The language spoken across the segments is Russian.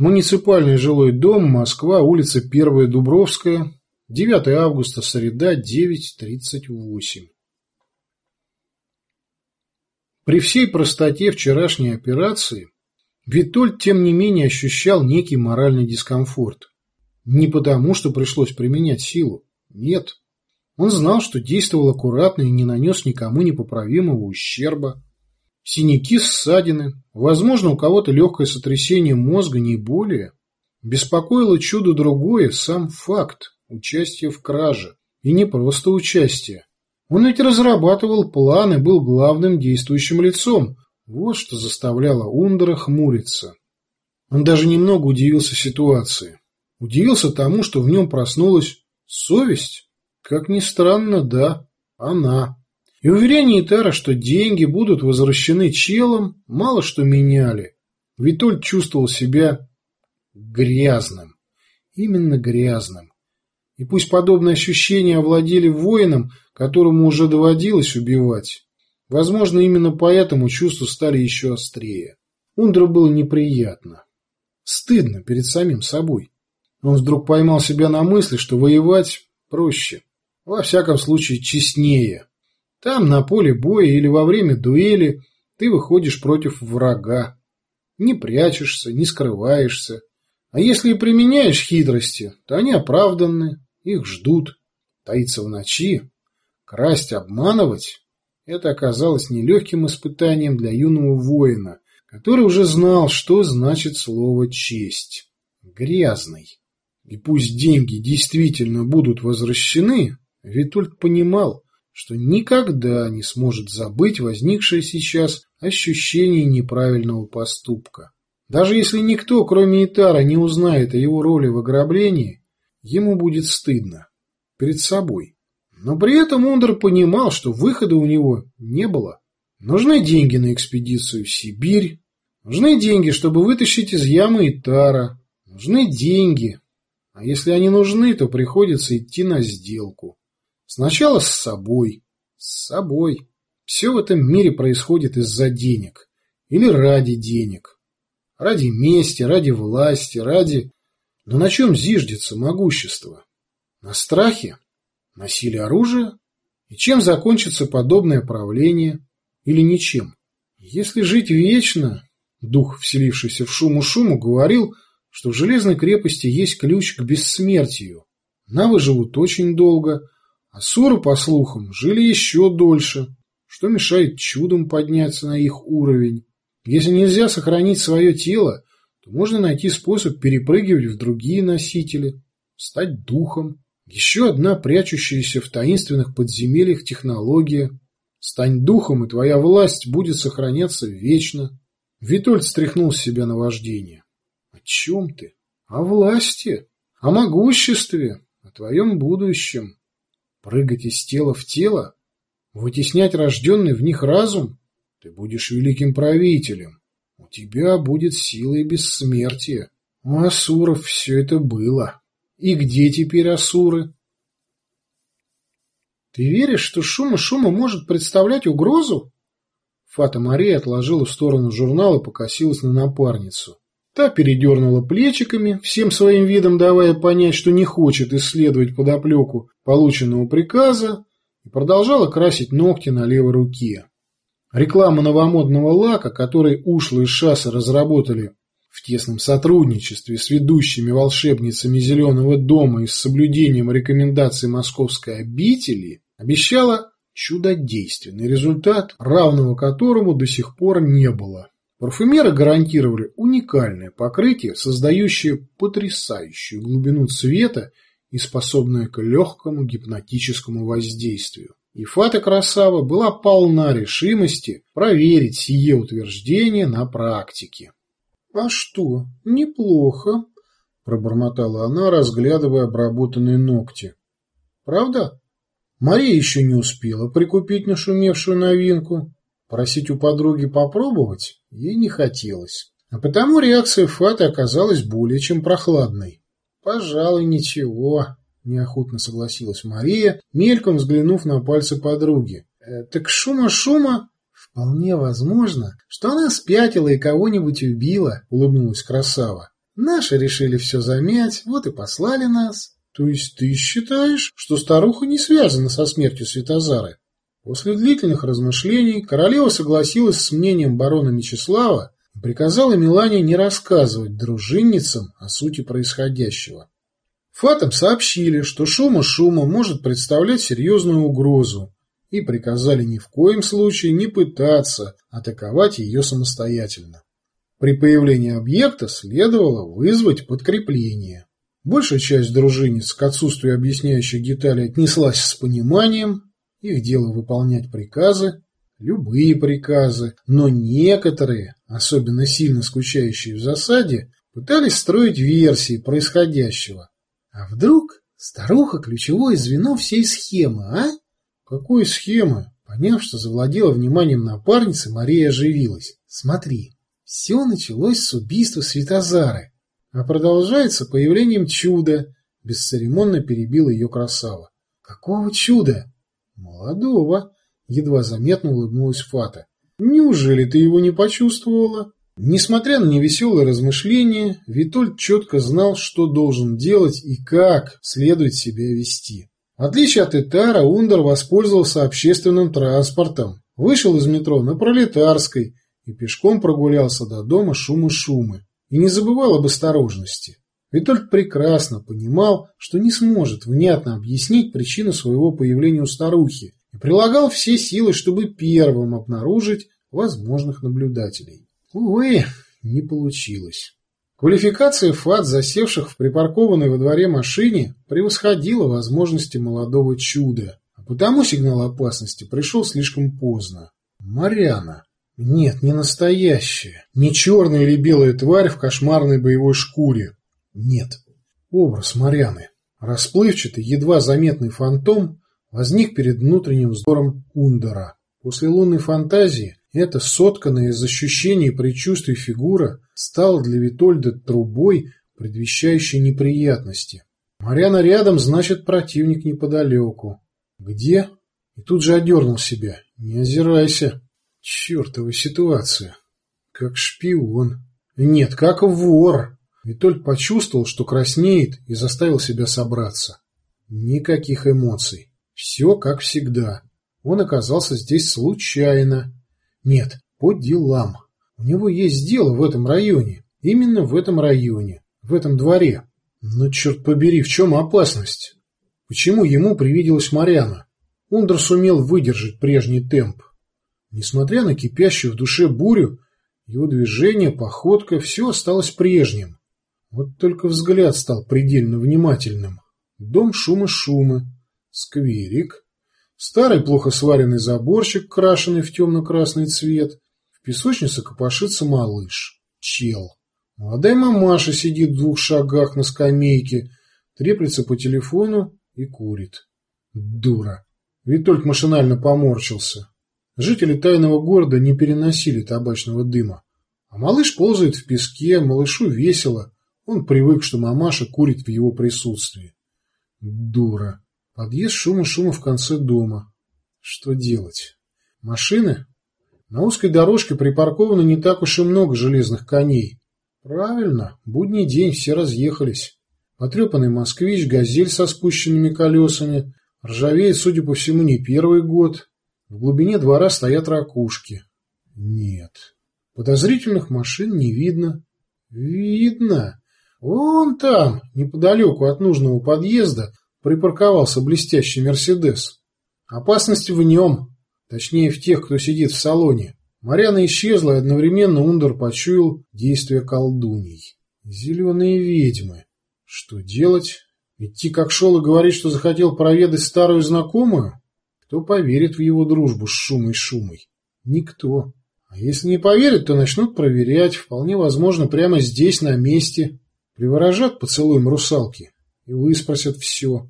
Муниципальный жилой дом, Москва, улица 1 Дубровская, 9 августа, среда, 9.38. При всей простоте вчерашней операции Витольд, тем не менее, ощущал некий моральный дискомфорт. Не потому, что пришлось применять силу. Нет. Он знал, что действовал аккуратно и не нанес никому непоправимого ущерба. Синяки, ссадины, возможно, у кого-то легкое сотрясение мозга, не более. Беспокоило чудо другое, сам факт участия в краже. И не просто участие. Он ведь разрабатывал планы, был главным действующим лицом. Вот что заставляло Ундера хмуриться. Он даже немного удивился ситуации. Удивился тому, что в нем проснулась совесть. Как ни странно, да, она. И уверение Итара, что деньги будут возвращены челом, мало что меняли. Витольд чувствовал себя грязным. Именно грязным. И пусть подобные ощущения овладели воином, которому уже доводилось убивать, возможно, именно поэтому чувства стали еще острее. Ундру было неприятно. Стыдно перед самим собой. Он вдруг поймал себя на мысли, что воевать проще. Во всяком случае, честнее. Там, на поле боя или во время дуэли, ты выходишь против врага. Не прячешься, не скрываешься. А если и применяешь хитрости, то они оправданны, их ждут. Таиться в ночи, красть, обманывать – это оказалось нелегким испытанием для юного воина, который уже знал, что значит слово «честь». Грязный. И пусть деньги действительно будут возвращены, Витольд понимал, что никогда не сможет забыть возникшее сейчас ощущение неправильного поступка. Даже если никто, кроме Итара, не узнает о его роли в ограблении, ему будет стыдно. Перед собой. Но при этом Ундер понимал, что выхода у него не было. Нужны деньги на экспедицию в Сибирь. Нужны деньги, чтобы вытащить из ямы Итара. Нужны деньги. А если они нужны, то приходится идти на сделку. Сначала с собой. С собой. Все в этом мире происходит из-за денег. Или ради денег. Ради мести, ради власти, ради... Но на чем зиждется могущество? На страхе? На силе оружия? И чем закончится подобное правление? Или ничем? Если жить вечно, дух, вселившийся в шуму-шуму, говорил, что в железной крепости есть ключ к бессмертию. Навы живут очень долго, Асуры, по слухам, жили еще дольше, что мешает чудом подняться на их уровень. Если нельзя сохранить свое тело, то можно найти способ перепрыгивать в другие носители, стать духом. Еще одна прячущаяся в таинственных подземельях технология. Стань духом, и твоя власть будет сохраняться вечно. Витольд стряхнул с себя на вождение. О чем ты? О власти, о могуществе, о твоем будущем. Прыгать из тела в тело? Вытеснять рожденный в них разум? Ты будешь великим правителем. У тебя будет сила и бессмертие. У асуров все это было. И где теперь асуры? Ты веришь, что шума-шума может представлять угрозу? Фата Мария отложила в сторону журнал и покосилась на напарницу. Та передернула плечиками, всем своим видом давая понять, что не хочет исследовать подоплеку полученного приказа, и продолжала красить ногти на левой руке. Реклама новомодного лака, который ушлые шассы разработали в тесном сотрудничестве с ведущими волшебницами Зеленого дома и с соблюдением рекомендаций московской обители, обещала чудодейственный результат, равного которому до сих пор не было. Парфюмеры гарантировали уникальное покрытие, создающее потрясающую глубину цвета и способное к легкому гипнотическому воздействию. И Фата Красава была полна решимости проверить сие утверждение на практике. — А что, неплохо, — пробормотала она, разглядывая обработанные ногти. — Правда? Мария еще не успела прикупить нашумевшую новинку. Просить у подруги попробовать ей не хотелось. А потому реакция Фаты оказалась более чем прохладной. «Пожалуй, ничего», — неохотно согласилась Мария, мельком взглянув на пальцы подруги. «Э, «Так шума-шума...» «Вполне возможно, что она спятила и кого-нибудь убила», — улыбнулась красава. Наши решили все замять, вот и послали нас. То есть ты считаешь, что старуха не связана со смертью Светозары? После длительных размышлений королева согласилась с мнением барона Мечислава приказала Милане не рассказывать дружинницам о сути происходящего. Фатам сообщили, что шума шума может представлять серьезную угрозу, и приказали ни в коем случае не пытаться атаковать ее самостоятельно. При появлении объекта следовало вызвать подкрепление. Большая часть дружинниц к отсутствию объясняющих деталей отнеслась с пониманием, их дело выполнять приказы, любые приказы, но некоторые, особенно сильно скучающие в засаде, пытались строить версии происходящего. А вдруг старуха ключевое звено всей схемы, а? Какой схемы? Поняв, что завладела вниманием напарницы, Мария оживилась. Смотри, все началось с убийства Светозары, а продолжается появлением чуда, бесцеремонно перебил ее красава. Какого чуда? Молодого, едва заметно улыбнулась Фата. Неужели ты его не почувствовала? Несмотря на невеселые размышления, Витольд четко знал, что должен делать и как следует себя вести. В отличие от Этара, Ундер воспользовался общественным транспортом, вышел из метро на Пролетарской и пешком прогулялся до дома шумы-шумы. И не забывал об осторожности. Витольд прекрасно понимал, что не сможет внятно объяснить причину своего появления у старухи и прилагал все силы, чтобы первым обнаружить возможных наблюдателей. Увы, не получилось. Квалификация ФАТ, засевших в припаркованной во дворе машине, превосходила возможности молодого чуда, а потому сигнал опасности пришел слишком поздно. Марьяна. Нет, не настоящая. Не черная или белая тварь в кошмарной боевой шкуре. Нет. Образ Марьяны. Расплывчатый, едва заметный фантом возник перед внутренним взором Ундера. После лунной фантазии эта сотканная из ощущений и предчувствий фигура стала для Витольда трубой, предвещающей неприятности. Марьяна рядом, значит, противник неподалеку. Где? И тут же одернул себя. Не озирайся. Чертова ситуация. Как шпион. Нет, как вор. Витольд почувствовал, что краснеет, и заставил себя собраться. Никаких эмоций. Все как всегда. Он оказался здесь случайно. Нет, по делам. У него есть дело в этом районе. Именно в этом районе. В этом дворе. Но, черт побери, в чем опасность? Почему ему привиделась Марьяна? Ундер сумел выдержать прежний темп. Несмотря на кипящую в душе бурю, его движение, походка, все осталось прежним. Вот только взгляд стал предельно внимательным. Дом шума-шумы, скверик, Старый плохо сваренный заборчик, крашеный в темно-красный цвет. В песочнице копошится малыш. Чел. Молодая мамаша сидит в двух шагах на скамейке, треплется по телефону и курит. Дура. Витольд машинально поморщился. Жители тайного города не переносили табачного дыма. А малыш ползает в песке, малышу весело. Он привык, что мамаша курит в его присутствии. Дура. Подъезд шума-шума в конце дома. Что делать? Машины? На узкой дорожке припарковано не так уж и много железных коней. Правильно, будний день, все разъехались. Потрепанный москвич, газель со спущенными колесами. Ржавеет, судя по всему, не первый год. В глубине двора стоят ракушки. Нет. Подозрительных машин не видно. Видно. Вон там, неподалеку от нужного подъезда, припарковался блестящий «Мерседес». Опасность в нем, точнее в тех, кто сидит в салоне. Марьяна исчезла, и одновременно Ундер почуял действия колдуней. Зеленые ведьмы. Что делать? Идти как шел и говорить, что захотел проведать старую знакомую? Кто поверит в его дружбу с шумой-шумой? Никто. А если не поверят, то начнут проверять, вполне возможно, прямо здесь, на месте. Приворожат поцелуем русалки и выспросят все.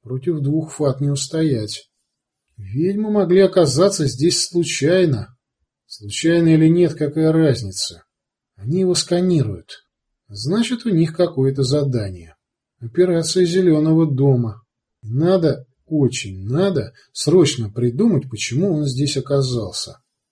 Против двух фат не устоять. Ведьмы могли оказаться здесь случайно. Случайно или нет, какая разница? Они его сканируют. Значит, у них какое-то задание. Операция Зеленого дома. Надо, очень надо, срочно придумать, почему он здесь оказался.